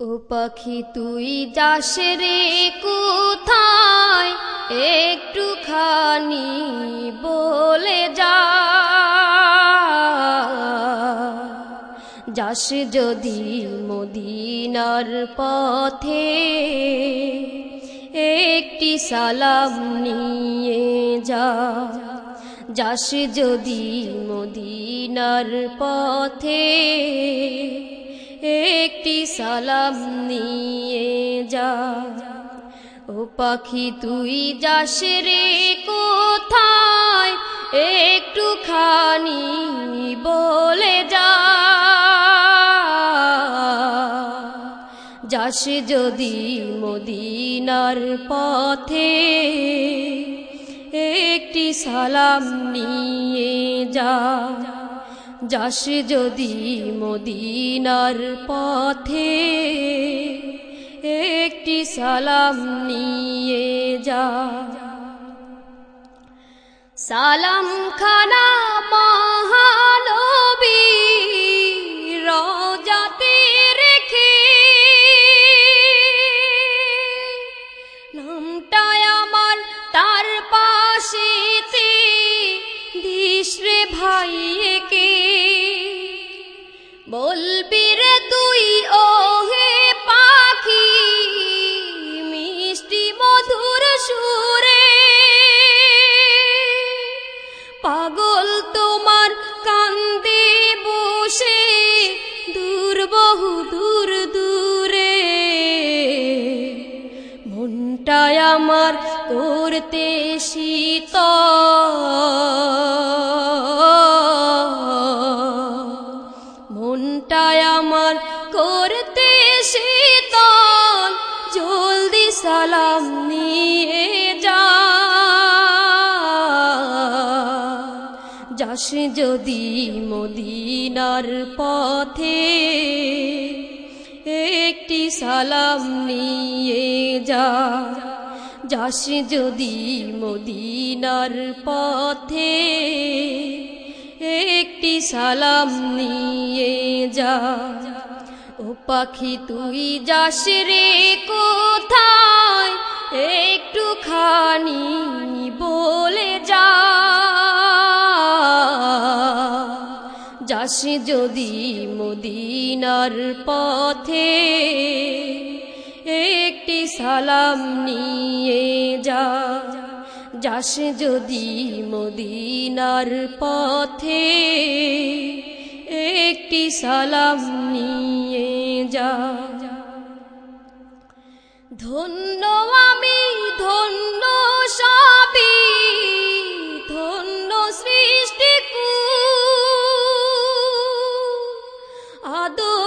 ও পাখি, তুই যাস রে কোথায়? একটুখানি বলে যা। যাস যদি মদিনার পথে, একটি সালাম নিয়ে যা। যাস যদি মদিনার পথে একটি সালাম নিয়ে যা। ও পাখি, তুই যাস রে কোথায়? একটু খানি বলে যা। যাস যদি মদিনার পথে, একটি সালাম নিয়ে যা। যাস যদি মদিনার পথে একটি সালাম নিয়ে যা। সালাম খানা মহানবী বলবি রে তুই ও হে পাখি, মিষ্টি মধুর সুরে। পাগল তোমার কান্দে বসে দূর বহু দূর দূরে। মনটায় আমার করতে শীত যাস যদি মদিনার পথে একটি সালাম নিয়ে যা, যাস যদি মদিনার পথে একটি সালাম নিয়ে যা, ও পাখি তুই যাস রে কোথায়? একটুখানি বলে। যাস যদি মদিনার পথে, একটি সালাম নিয়ে যা। যাস যদি মদিনার পথে, একটি সালাম নিয়ে যা। ধন্য আমি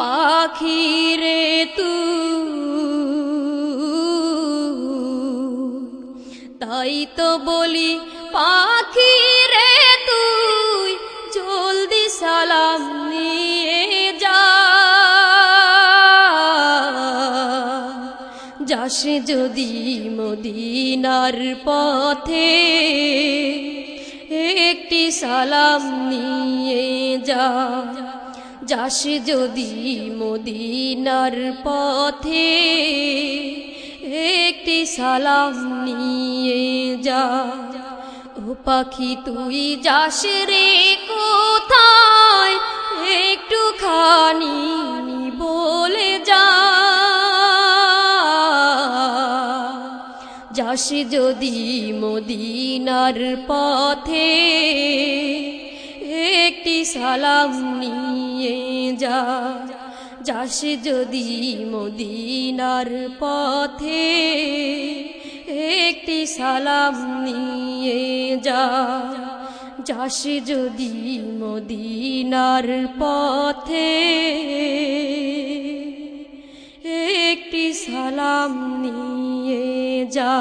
পাখি রে তু। তাই তো বলি, পাখি রে তুই, জলদি সালাম নিয়ে যা। যাস যদি মদিনার পথে, একটি সালাম নিয়ে যা। যাস যদি মদিনার পথে একটি সালাম নিয়ে যা। ও পাখি, তুই যাস রে কোথায়? একটু খানি বলে যা। যাস যদি মদিনার পথে সালাম নিয়ে যা, যাস যদি মদিনার পথে, একটি সালাম নিয়ে যা, যাস যদি মদিনার পথে, একটি সালাম নিয়ে যা।